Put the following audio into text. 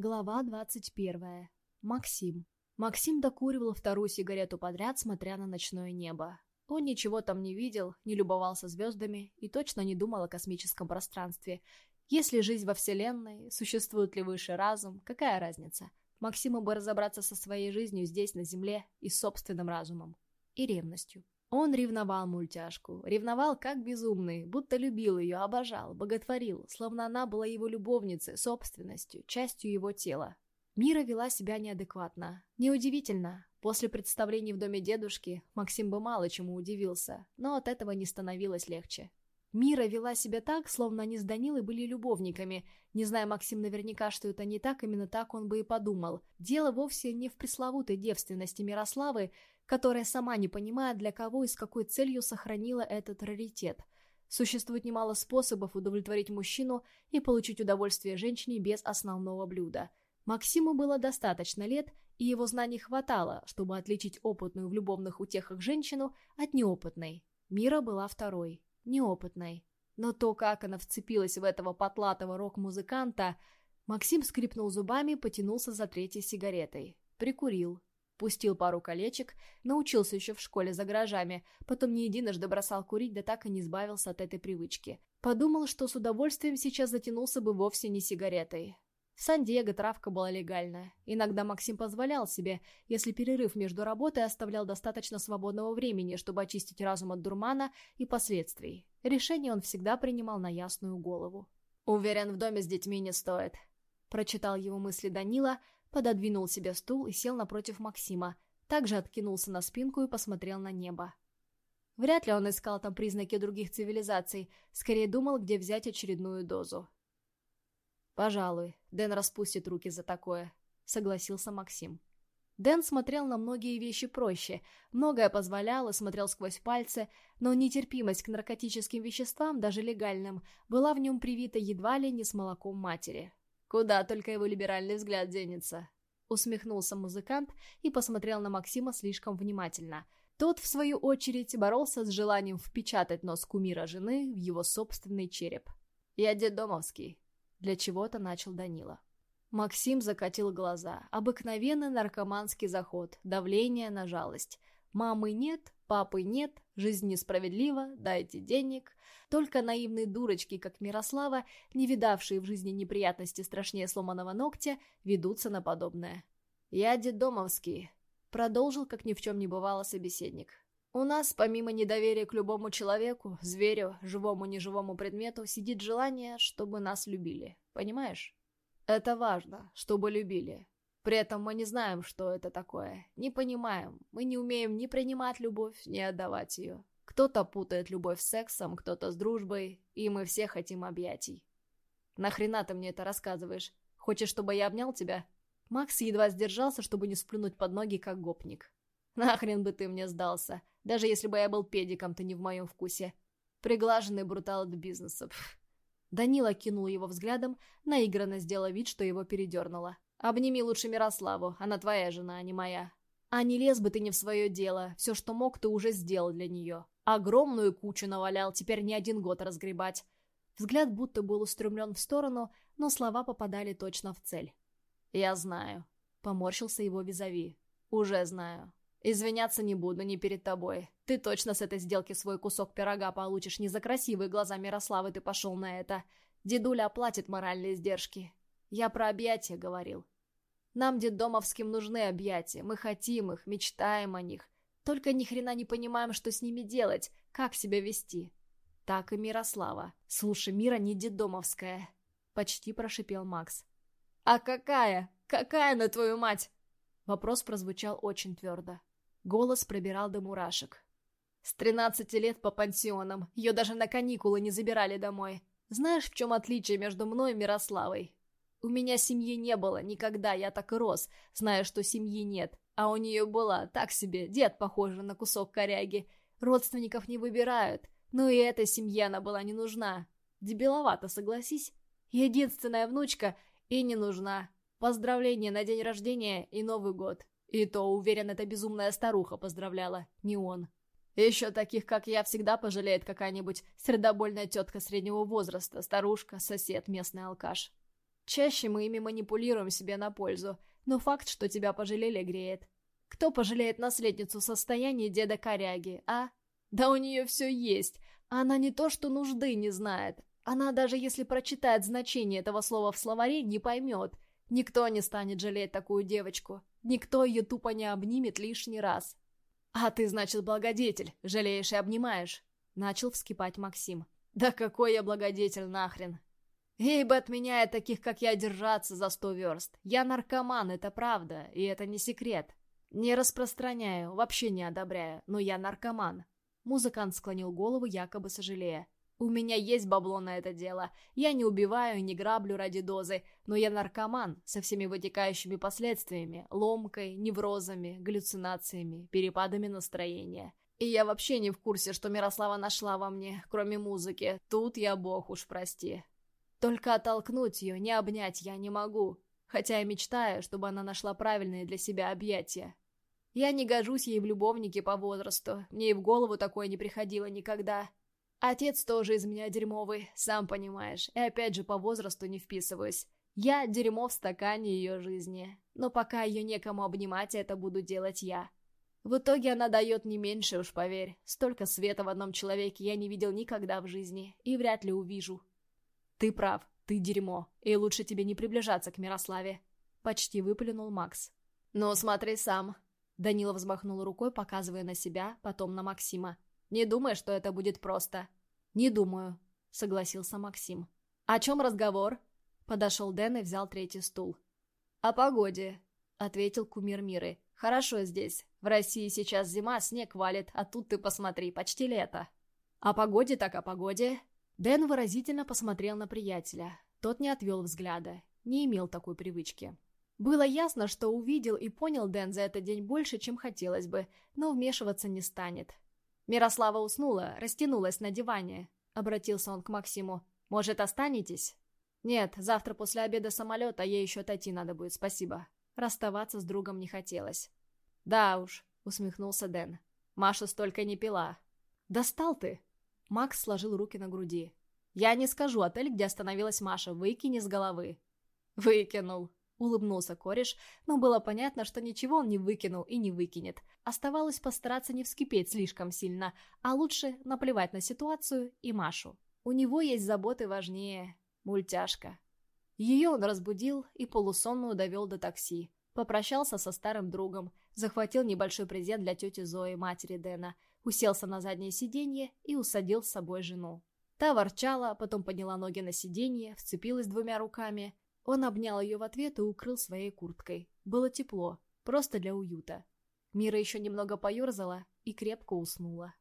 Глава 21. Максим. Максим докуривал вторую сигарету подряд, смотря на ночное небо. Он ничего там не видел, не любовался звездами и точно не думал о космическом пространстве. Есть ли жизнь во Вселенной, существует ли высший разум, какая разница? Максиму бы разобраться со своей жизнью здесь, на Земле, и собственным разумом. И ревностью. Он ревновал мультяшку, ревновал как безумный, будто любил ее, обожал, боготворил, словно она была его любовницей, собственностью, частью его тела. Мира вела себя неадекватно. Неудивительно. После представлений в доме дедушки Максим бы мало чему удивился, но от этого не становилось легче. Мира вела себя так, словно они с Данилой были любовниками. Не зная Максим наверняка, что это не так, именно так он бы и подумал. Дело вовсе не в пресловутой девственности Мирославы, которая сама не понимает, для кого и с какой целью сохранила этот раритет. Существует немало способов удовлетворить мужчину и получить удовольствие женщине без основного блюда. Максиму было достаточно лет, и его знаний хватало, чтобы отличить опытную в любовных утехах женщину от неопытной. Мира была второй неопытной. Но то, как она вцепилась в этого потлатого рок-музыканта, Максим скрипнул зубами и потянулся за третьей сигаретой. Прикурил. Пустил пару колечек, научился еще в школе за гаражами, потом не единожды бросал курить, да так и не избавился от этой привычки. Подумал, что с удовольствием сейчас затянулся бы вовсе не сигаретой. В Сан-Диего травка была легальна. Иногда Максим позволял себе, если перерыв между работой оставлял достаточно свободного времени, чтобы очистить разум от дурмана и последствий. Решение он всегда принимал на ясную голову. «Уверен, в доме с детьми не стоит», — прочитал его мысли Данила, пододвинул себе стул и сел напротив Максима, также откинулся на спинку и посмотрел на небо. Вряд ли он искал там признаки других цивилизаций, скорее думал, где взять очередную дозу. «Пожалуй, Дэн распустит руки за такое», — согласился Максим. Дэн смотрел на многие вещи проще, многое позволял и смотрел сквозь пальцы, но нетерпимость к наркотическим веществам, даже легальным, была в нем привита едва ли не с молоком матери. «Куда только его либеральный взгляд денется?» Усмехнулся музыкант и посмотрел на Максима слишком внимательно. Тот, в свою очередь, боролся с желанием впечатать нос кумира жены в его собственный череп. «Я дедомовский», для чего-то начал Данила. Максим закатил глаза. Обыкновенный наркоманский заход, давление на жалость. Мамы нет, папы нет, жизнь несправедлива, дайте денег. Только наивные дурочки, как Мирослава, не видавшие в жизни неприятности страшнее сломанного ногтя, ведутся на подобное. «Я дедомовский», — продолжил, как ни в чем не бывало собеседник. У нас, помимо недоверия к любому человеку, зверю, живому неживому предмету, сидит желание, чтобы нас любили. Понимаешь? Это важно, чтобы любили. При этом мы не знаем, что это такое. Не понимаем. Мы не умеем ни принимать любовь, ни отдавать ее. Кто-то путает любовь с сексом, кто-то с дружбой, и мы все хотим объятий. Нахрена ты мне это рассказываешь? Хочешь, чтобы я обнял тебя? Макс едва сдержался, чтобы не сплюнуть под ноги, как гопник. Нахрен бы ты мне сдался, даже если бы я был педиком, ты не в моем вкусе. Приглаженный брутал от бизнеса. Пф. Данила кинул его взглядом, наигранно сделав вид, что его передернуло. «Обними лучше Мирославу, она твоя жена, а не моя». «А не лез бы ты не в свое дело, все, что мог, ты уже сделал для нее. Огромную кучу навалял, теперь не один год разгребать». Взгляд будто был устремлен в сторону, но слова попадали точно в цель. «Я знаю», — поморщился его визави. «Уже знаю. «Извиняться не буду, не перед тобой. Ты точно с этой сделки свой кусок пирога получишь. Не за красивые глаза Мирославы ты пошел на это. Дедуля оплатит моральные издержки. Я про объятия говорил. Нам, детдомовским, нужны объятия. Мы хотим их, мечтаем о них. Только ни хрена не понимаем, что с ними делать, как себя вести. Так и Мирослава. Слушай, Мира не детдомовская. Почти прошипел Макс. «А какая? Какая на твою мать?» Вопрос прозвучал очень твердо. Голос пробирал до мурашек. С тринадцати лет по пансионам. Ее даже на каникулы не забирали домой. Знаешь, в чем отличие между мной и Мирославой? У меня семьи не было никогда, я так и рос, зная, что семьи нет. А у нее была, так себе, дед, похожий на кусок коряги. Родственников не выбирают. Но и этой семье она была не нужна. Дебиловато, согласись? Единственная внучка и не нужна. Поздравления на день рождения и Новый год. И то, уверен, эта безумная старуха поздравляла, не он. Еще таких, как я, всегда пожалеет какая-нибудь сердобольная тетка среднего возраста, старушка, сосед, местный алкаш. Чаще мы ими манипулируем себе на пользу, но факт, что тебя пожалели, греет. Кто пожалеет наследницу в состоянии деда Коряги, а? Да у нее все есть. Она не то что нужды не знает. Она даже если прочитает значение этого слова в словаре, не поймет. Никто не станет жалеть такую девочку. Никто ее тупо не обнимет лишний раз. «А ты, значит, благодетель, жалеешь и обнимаешь?» Начал вскипать Максим. «Да какой я благодетель нахрен! Ей бы от меня и таких, как я, держаться за сто верст. Я наркоман, это правда, и это не секрет. Не распространяю, вообще не одобряю, но я наркоман. Музыкант склонил голову, якобы сожалея. У меня есть бабло на это дело. Я не убиваю и не граблю ради дозы, но я наркоман со всеми вытекающими последствиями, ломкой, неврозами, галлюцинациями, перепадами настроения. И я вообще не в курсе, что Мирослава нашла во мне, кроме музыки. Тут я бог уж прости. Только оттолкнуть ее, не обнять я не могу. Хотя я мечтаю, чтобы она нашла правильные для себя объятия. Я не гожусь ей в любовнике по возрасту. Мне и в голову такое не приходило никогда. Отец тоже из меня дерьмовый, сам понимаешь. И опять же по возрасту не вписываюсь. Я дерьмо в стакане ее жизни. Но пока ее некому обнимать, это буду делать я. В итоге она дает не меньше, уж поверь. Столько света в одном человеке я не видел никогда в жизни. И вряд ли увижу. «Ты прав, ты дерьмо, и лучше тебе не приближаться к Мирославе», — почти выплюнул Макс. «Ну, смотри сам». Данила взмахнул рукой, показывая на себя, потом на Максима. «Не думай, что это будет просто». «Не думаю», — согласился Максим. «О чем разговор?» Подошел Дэн и взял третий стул. «О погоде», — ответил кумир Миры. «Хорошо здесь. В России сейчас зима, снег валит, а тут ты посмотри, почти лето». «О погоде так о погоде», Дэн выразительно посмотрел на приятеля. Тот не отвел взгляда, не имел такой привычки. Было ясно, что увидел и понял Дэн за этот день больше, чем хотелось бы, но вмешиваться не станет. Мирослава уснула, растянулась на диване. Обратился он к Максиму. «Может, останетесь?» «Нет, завтра после обеда самолета ей еще отойти надо будет, спасибо». Расставаться с другом не хотелось. «Да уж», — усмехнулся Дэн. «Маша столько не пила». «Достал ты!» Макс сложил руки на груди. «Я не скажу отель, где остановилась Маша. Выкини с головы». «Выкинул», — улыбнулся кореш, но было понятно, что ничего он не выкинул и не выкинет. Оставалось постараться не вскипеть слишком сильно, а лучше наплевать на ситуацию и Машу. У него есть заботы важнее. Мультяшка. Ее он разбудил и полусонную довел до такси. Попрощался со старым другом, захватил небольшой презент для тети Зои, матери Дэна — уселся на заднее сиденье и усадил с собой жену. Та ворчала, потом подняла ноги на сиденье, вцепилась двумя руками. Он обнял ее в ответ и укрыл своей курткой. Было тепло, просто для уюта. Мира еще немного поерзала и крепко уснула.